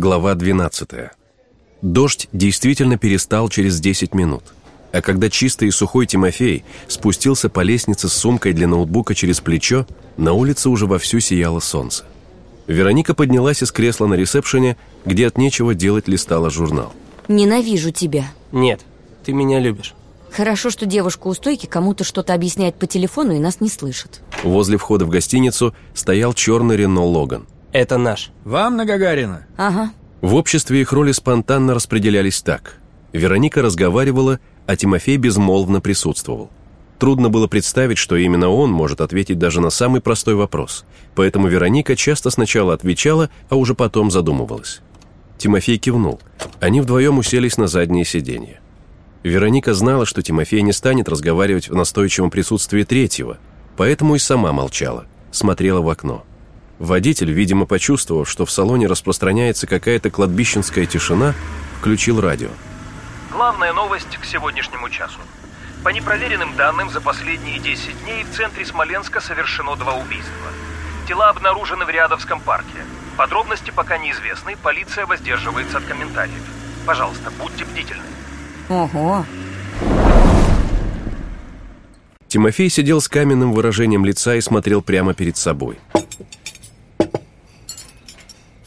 Глава 12. Дождь действительно перестал через 10 минут. А когда чистый и сухой Тимофей спустился по лестнице с сумкой для ноутбука через плечо, на улице уже вовсю сияло солнце. Вероника поднялась из кресла на ресепшене, где от нечего делать листала журнал. Ненавижу тебя. Нет, ты меня любишь. Хорошо, что девушка у стойки кому-то что-то объясняет по телефону и нас не слышит. Возле входа в гостиницу стоял черный Рено Логан. Это наш. Вам на Гагарина? Ага. В обществе их роли спонтанно распределялись так. Вероника разговаривала, а Тимофей безмолвно присутствовал. Трудно было представить, что именно он может ответить даже на самый простой вопрос. Поэтому Вероника часто сначала отвечала, а уже потом задумывалась. Тимофей кивнул. Они вдвоем уселись на заднее сиденье. Вероника знала, что Тимофей не станет разговаривать в настойчивом присутствии третьего, поэтому и сама молчала, смотрела в окно. Водитель, видимо, почувствовав, что в салоне распространяется какая-то кладбищенская тишина, включил радио. Главная новость к сегодняшнему часу. По непроверенным данным, за последние 10 дней в центре Смоленска совершено два убийства. Тела обнаружены в Рядовском парке. Подробности пока неизвестны, полиция воздерживается от комментариев. Пожалуйста, будьте бдительны. Ого. Тимофей сидел с каменным выражением лица и смотрел прямо перед собой.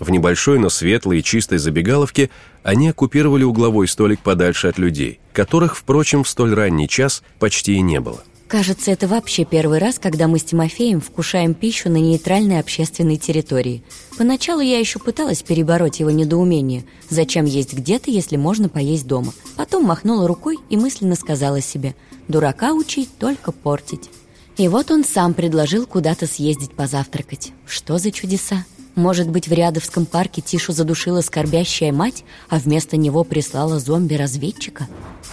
В небольшой, но светлой и чистой забегаловке они оккупировали угловой столик подальше от людей, которых, впрочем, в столь ранний час почти и не было. Кажется, это вообще первый раз, когда мы с Тимофеем вкушаем пищу на нейтральной общественной территории. Поначалу я еще пыталась перебороть его недоумение. Зачем есть где-то, если можно поесть дома? Потом махнула рукой и мысленно сказала себе «Дурака учить, только портить». И вот он сам предложил куда-то съездить позавтракать. Что за чудеса? Может быть, в Рядовском парке Тишу задушила скорбящая мать, а вместо него прислала зомби-разведчика?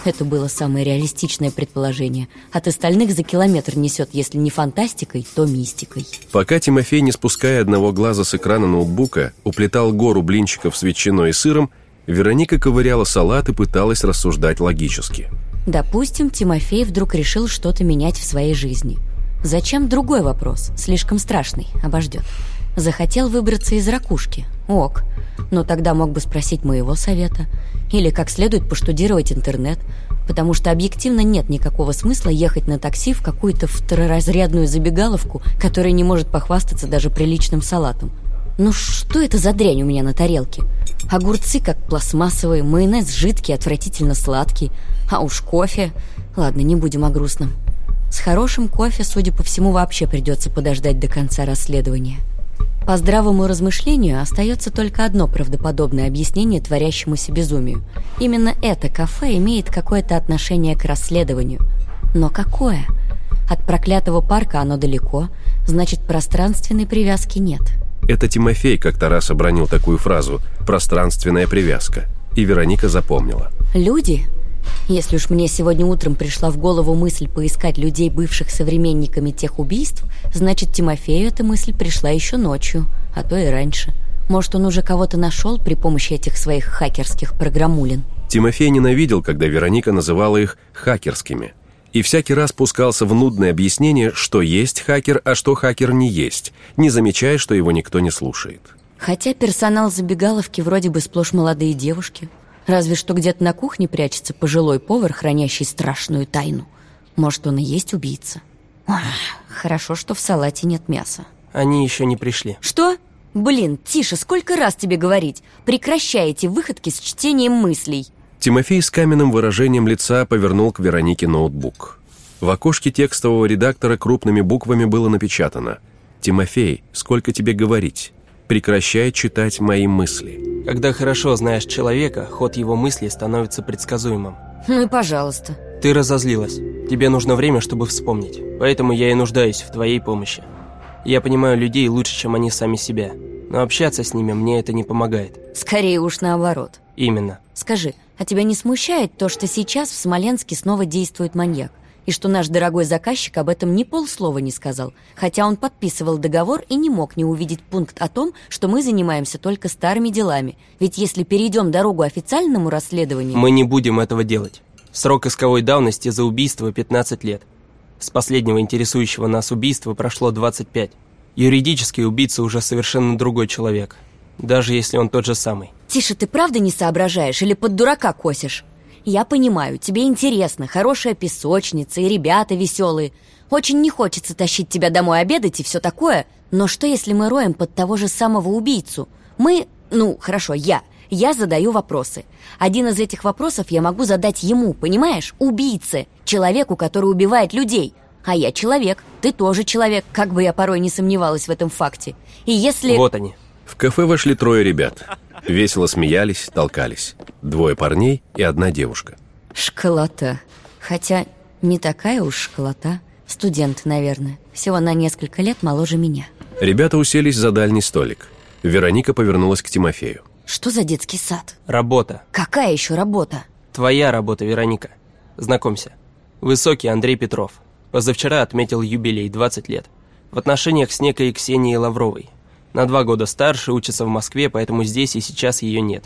Это было самое реалистичное предположение. От остальных за километр несет, если не фантастикой, то мистикой. Пока Тимофей, не спуская одного глаза с экрана ноутбука, уплетал гору блинчиков с ветчиной и сыром, Вероника ковыряла салат и пыталась рассуждать логически. Допустим, Тимофей вдруг решил что-то менять в своей жизни. Зачем другой вопрос? Слишком страшный, обождет. Захотел выбраться из ракушки. Ок. Но тогда мог бы спросить моего совета. Или как следует поштудировать интернет. Потому что объективно нет никакого смысла ехать на такси в какую-то второразрядную забегаловку, которая не может похвастаться даже приличным салатом. Ну что это за дрянь у меня на тарелке? Огурцы как пластмассовые, майонез жидкий, отвратительно сладкий. А уж кофе... Ладно, не будем о грустном. С хорошим кофе, судя по всему, вообще придется подождать до конца расследования. По здравому размышлению остается только одно правдоподобное объяснение творящемуся безумию. Именно это кафе имеет какое-то отношение к расследованию. Но какое? От проклятого парка оно далеко, значит, пространственной привязки нет. Это Тимофей как-то раз обронил такую фразу «пространственная привязка», и Вероника запомнила. Люди если уж мне сегодня утром пришла в голову мысль поискать людей, бывших современниками тех убийств, значит, Тимофею эта мысль пришла еще ночью, а то и раньше. Может, он уже кого-то нашел при помощи этих своих хакерских программулин? Тимофей ненавидел, когда Вероника называла их «хакерскими». И всякий раз пускался в нудное объяснение, что есть хакер, а что хакер не есть, не замечая, что его никто не слушает. Хотя персонал забегаловки вроде бы сплошь молодые девушки. Разве что где-то на кухне прячется пожилой повар, хранящий страшную тайну. Может, он и есть убийца. Ох, хорошо, что в салате нет мяса. Они еще не пришли. Что? Блин, тише, сколько раз тебе говорить? Прекращай эти выходки с чтением мыслей. Тимофей с каменным выражением лица повернул к Веронике ноутбук. В окошке текстового редактора крупными буквами было напечатано «Тимофей, сколько тебе говорить? Прекращай читать мои мысли». Когда хорошо знаешь человека, ход его мыслей становится предсказуемым. Ну и пожалуйста. Ты разозлилась. Тебе нужно время, чтобы вспомнить. Поэтому я и нуждаюсь в твоей помощи. Я понимаю людей лучше, чем они сами себя. Но общаться с ними мне это не помогает. Скорее уж наоборот. Именно. Скажи, а тебя не смущает то, что сейчас в Смоленске снова действует маньяк? И что наш дорогой заказчик об этом ни полслова не сказал, хотя он подписывал договор и не мог не увидеть пункт о том, что мы занимаемся только старыми делами. Ведь если перейдем дорогу официальному расследованию... Мы не будем этого делать. Срок исковой давности за убийство 15 лет. С последнего интересующего нас убийства прошло 25. Юридически убийца уже совершенно другой человек. даже если он тот же самый. Тише, ты правда не соображаешь или под дурака косишь? Я понимаю, тебе интересно, хорошая песочница и ребята веселые. Очень не хочется тащить тебя домой обедать и все такое, но что если мы роем под того же самого убийцу? Мы, ну, хорошо, я, я задаю вопросы. Один из этих вопросов я могу задать ему, понимаешь? Убийце, человеку, который убивает людей. А я человек, ты тоже человек, как бы я порой не сомневалась в этом факте. И если... Вот они. В кафе вошли трое ребят. Весело смеялись, толкались. Двое парней и одна девушка. Школота. Хотя не такая уж школота. Студент, наверное. Всего на несколько лет моложе меня. Ребята уселись за дальний столик. Вероника повернулась к Тимофею. Что за детский сад? Работа. Какая еще работа? Твоя работа, Вероника. Знакомься. Высокий Андрей Петров. Позавчера отметил юбилей 20 лет. В отношениях с некой Ксенией Лавровой. На два года старше, учится в Москве, поэтому здесь и сейчас ее нет.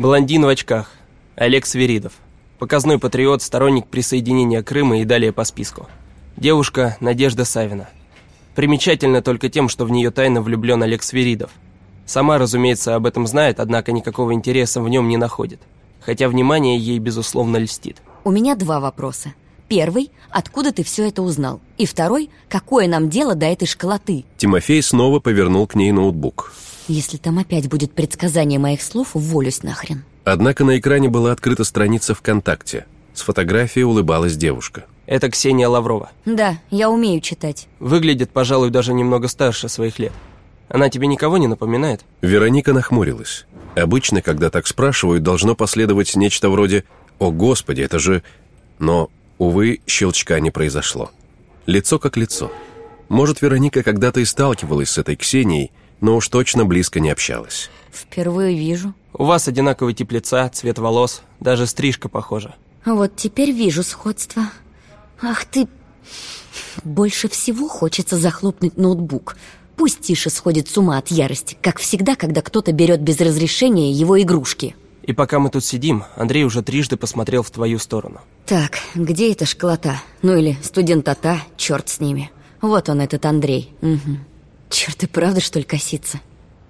Блондин в очках. Олег Свиридов. Показной патриот, сторонник присоединения Крыма и далее по списку. Девушка Надежда Савина. Примечательно только тем, что в нее тайно влюблен Олег Свиридов. Сама, разумеется, об этом знает, однако никакого интереса в нем не находит. Хотя внимание ей, безусловно, льстит. У меня два вопроса. Первый – откуда ты все это узнал? И второй – какое нам дело до этой школоты? Тимофей снова повернул к ней ноутбук. Если там опять будет предсказание моих слов, уволюсь нахрен. Однако на экране была открыта страница ВКонтакте. С фотографией улыбалась девушка. Это Ксения Лаврова. Да, я умею читать. Выглядит, пожалуй, даже немного старше своих лет. Она тебе никого не напоминает? Вероника нахмурилась. Обычно, когда так спрашивают, должно последовать нечто вроде «О, Господи, это же...» Но Увы, щелчка не произошло. Лицо как лицо. Может, Вероника когда-то и сталкивалась с этой Ксенией, но уж точно близко не общалась. Впервые вижу. У вас одинаковый тип лица, цвет волос, даже стрижка похожа. Вот теперь вижу сходство. Ах ты... Больше всего хочется захлопнуть ноутбук. Пусть Тише сходит с ума от ярости, как всегда, когда кто-то берет без разрешения его игрушки. И пока мы тут сидим, Андрей уже трижды посмотрел в твою сторону. Так, где эта школота? Ну или студентота, черт с ними. Вот он, этот Андрей. Угу. Черт, и правда, что ли, косится?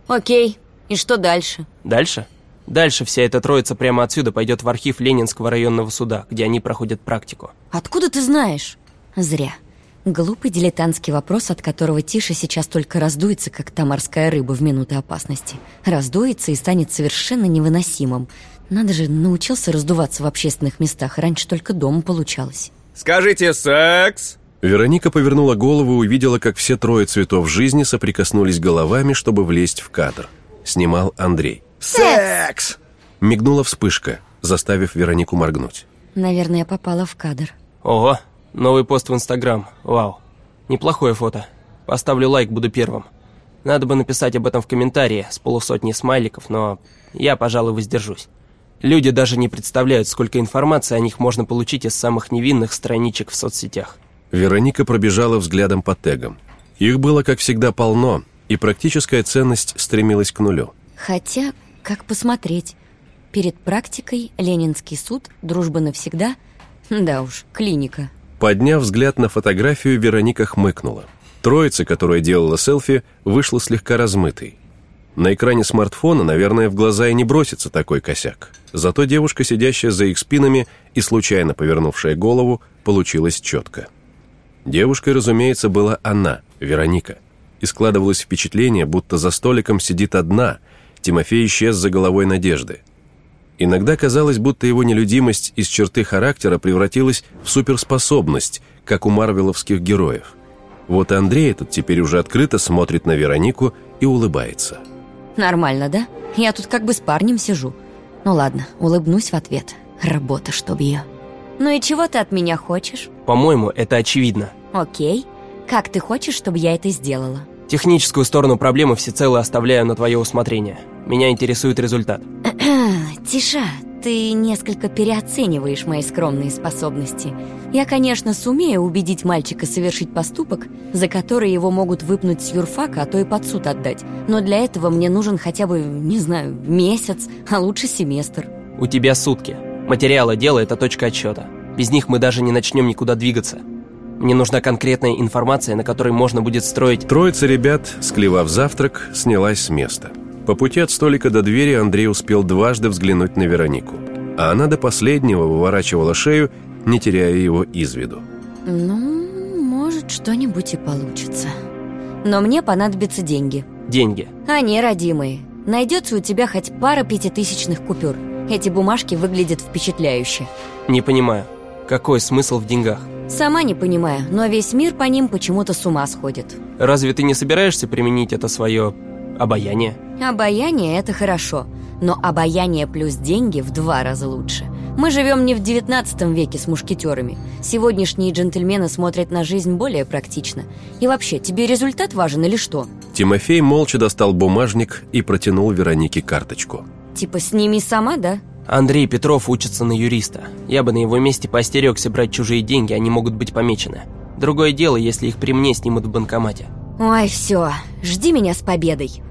Окей, и что дальше? Дальше? Дальше вся эта троица прямо отсюда пойдет в архив Ленинского районного суда, где они проходят практику. Откуда ты знаешь? Зря. Глупый дилетантский вопрос, от которого Тиша сейчас только раздуется, как та морская рыба в минуты опасности. Раздуется и станет совершенно невыносимым. Надо же, научился раздуваться в общественных местах. Раньше только дома получалось. Скажите секс? Вероника повернула голову и увидела, как все трое цветов жизни соприкоснулись головами, чтобы влезть в кадр. Снимал Андрей. Секс! Мигнула вспышка, заставив Веронику моргнуть. Наверное, попала в кадр. Ого, Новый пост в Инстаграм. Вау. Неплохое фото. Поставлю лайк, буду первым. Надо бы написать об этом в комментарии с полусотни смайликов, но я, пожалуй, воздержусь. Люди даже не представляют, сколько информации о них можно получить из самых невинных страничек в соцсетях. Вероника пробежала взглядом по тегам. Их было, как всегда, полно, и практическая ценность стремилась к нулю. Хотя, как посмотреть? Перед практикой Ленинский суд, дружба навсегда. Да уж, клиника. Подняв взгляд на фотографию, Вероника хмыкнула. Троица, которая делала селфи, вышла слегка размытой. На экране смартфона, наверное, в глаза и не бросится такой косяк. Зато девушка, сидящая за их спинами и случайно повернувшая голову, получилась четко. Девушкой, разумеется, была она, Вероника. И складывалось впечатление, будто за столиком сидит одна. Тимофей исчез за головой Надежды. Иногда казалось, будто его нелюдимость из черты характера превратилась в суперспособность, как у марвеловских героев. Вот и Андрей этот теперь уже открыто смотрит на Веронику и улыбается. Нормально, да? Я тут как бы с парнем сижу. Ну ладно, улыбнусь в ответ. Работа, чтоб ее. Ну и чего ты от меня хочешь? По-моему, это очевидно. Окей. Как ты хочешь, чтобы я это сделала? Техническую сторону проблемы всецело оставляю на твое усмотрение. Меня интересует результат. Тиша, ты несколько переоцениваешь мои скромные способности. Я, конечно, сумею убедить мальчика совершить поступок, за который его могут выпнуть с юрфака, а то и под суд отдать. Но для этого мне нужен хотя бы, не знаю, месяц, а лучше семестр. У тебя сутки. Материалы дела – это точка отсчета. Без них мы даже не начнем никуда двигаться. Мне нужна конкретная информация, на которой можно будет строить... Троица ребят, склевав завтрак, снялась с места. По пути от столика до двери Андрей успел дважды взглянуть на Веронику, а она до последнего выворачивала шею, не теряя его из виду. Ну, может, что-нибудь и получится. Но мне понадобятся деньги. Деньги. Они родимые. Найдется у тебя хоть пара пятитысячных купюр. Эти бумажки выглядят впечатляюще. Не понимаю, какой смысл в деньгах? Сама не понимаю, но весь мир по ним почему-то с ума сходит. Разве ты не собираешься применить это свое обаяние? Обаяние – это хорошо, но обаяние плюс деньги в два раза лучше. Мы живем не в девятнадцатом веке с мушкетерами. Сегодняшние джентльмены смотрят на жизнь более практично. И вообще, тебе результат важен или что? Тимофей молча достал бумажник и протянул Веронике карточку. Типа сними сама, да? Андрей Петров учится на юриста. Я бы на его месте поостерегся брать чужие деньги, они могут быть помечены. Другое дело, если их при мне снимут в банкомате. Ой, все, жди меня с победой.